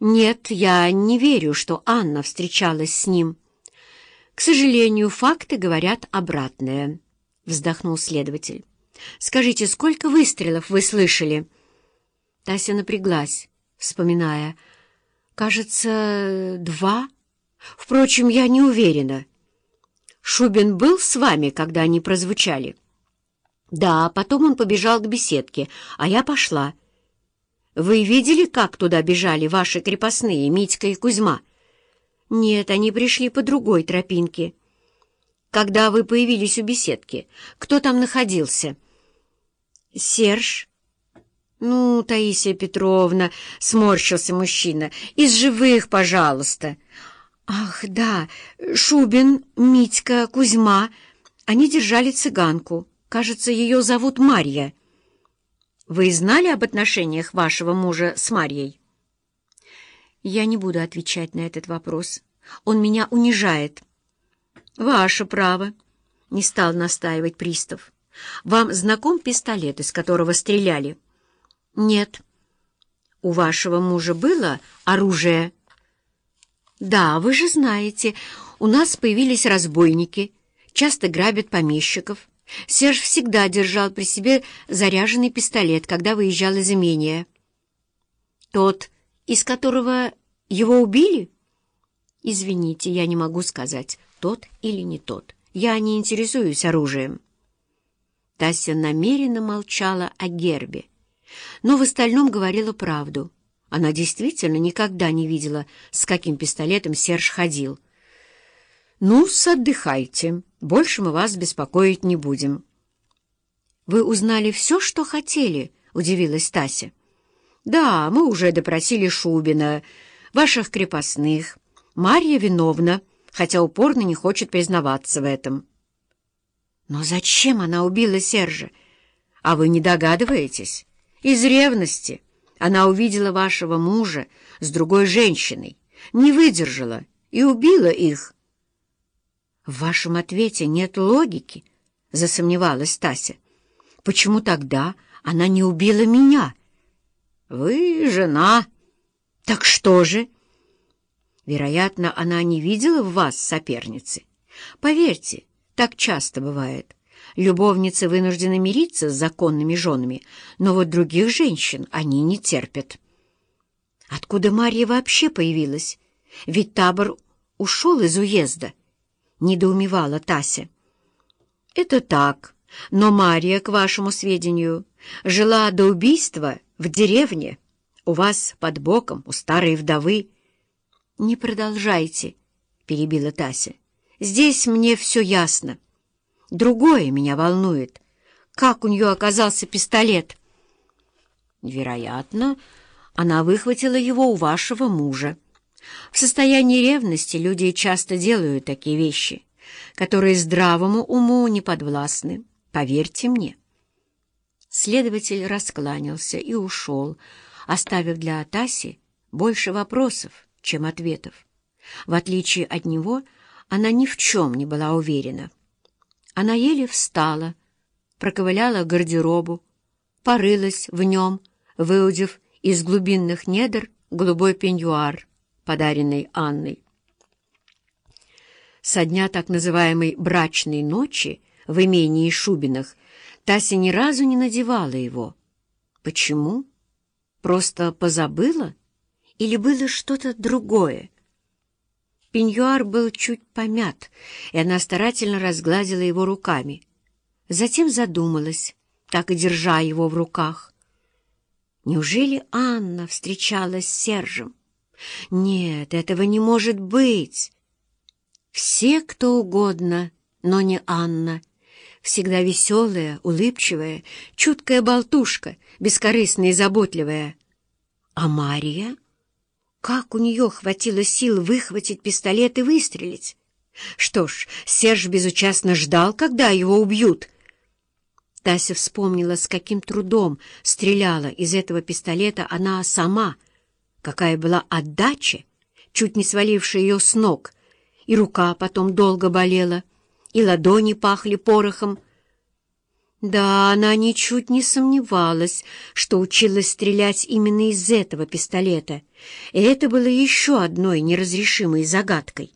Нет, я не верю, что Анна встречалась с ним. К сожалению, факты говорят обратное, — вздохнул следователь. Скажите, сколько выстрелов вы слышали? Тася напряглась, вспоминая. Кажется, два. Впрочем, я не уверена. Шубин был с вами, когда они прозвучали? Да, потом он побежал к беседке, а я пошла. Вы видели, как туда бежали ваши крепостные, Митька и Кузьма? Нет, они пришли по другой тропинке. Когда вы появились у беседки, кто там находился? Серж. Ну, Таисия Петровна, сморщился мужчина, из живых, пожалуйста. Ах, да, Шубин, Митька, Кузьма. Они держали цыганку. Кажется, ее зовут Марья. Вы знали об отношениях вашего мужа с Марьей? Я не буду отвечать на этот вопрос. Он меня унижает. Ваше право, — не стал настаивать пристав. Вам знаком пистолет, из которого стреляли? Нет. У вашего мужа было оружие? Да, вы же знаете, у нас появились разбойники, часто грабят помещиков. Серж всегда держал при себе заряженный пистолет, когда выезжал из имения. Тот, из которого его убили? Извините, я не могу сказать, тот или не тот. Я не интересуюсь оружием. Тася намеренно молчала о гербе, но в остальном говорила правду. Она действительно никогда не видела, с каким пистолетом Серж ходил. «Ну-с, отдыхайте. Больше мы вас беспокоить не будем». «Вы узнали все, что хотели?» — удивилась Тася. «Да, мы уже допросили Шубина, ваших крепостных. Марья виновна, хотя упорно не хочет признаваться в этом». «Но зачем она убила Сержа? А вы не догадываетесь? Из ревности. Она увидела вашего мужа с другой женщиной, не выдержала и убила их». «В вашем ответе нет логики», — засомневалась Тася. «Почему тогда она не убила меня?» «Вы жена». «Так что же?» «Вероятно, она не видела в вас соперницы. Поверьте, так часто бывает. Любовницы вынуждены мириться с законными женами, но вот других женщин они не терпят». «Откуда Марья вообще появилась? Ведь табор ушел из уезда». — недоумевала Тася. «Это так, но Мария, к вашему сведению, жила до убийства в деревне, у вас под боком, у старой вдовы». «Не продолжайте», — перебила Тася. «Здесь мне все ясно. Другое меня волнует. Как у нее оказался пистолет?» «Вероятно, она выхватила его у вашего мужа». В состоянии ревности люди часто делают такие вещи, которые здравому уму не подвластны, поверьте мне. Следователь раскланялся и ушел, оставив для Атаси больше вопросов, чем ответов. В отличие от него, она ни в чем не была уверена. Она еле встала, проковыляла к гардеробу, порылась в нем, выудив из глубинных недр голубой пеньюар подаренной Анной. Со дня так называемой «брачной ночи» в имении Шубиных Тася ни разу не надевала его. Почему? Просто позабыла? Или было что-то другое? Пеньюар был чуть помят, и она старательно разгладила его руками. Затем задумалась, так и держа его в руках. Неужели Анна встречалась с Сержем? Нет, этого не может быть. Все, кто угодно, но не Анна. Всегда веселая, улыбчивая, чуткая болтушка, бескорыстная и заботливая. А Мария? Как у нее хватило сил выхватить пистолет и выстрелить? Что ж, Серж безучастно ждал, когда его убьют. Тася вспомнила, с каким трудом стреляла из этого пистолета она сама — Какая была отдача, чуть не свалившая ее с ног, и рука потом долго болела, и ладони пахли порохом. Да, она ничуть не сомневалась, что училась стрелять именно из этого пистолета, и это было еще одной неразрешимой загадкой —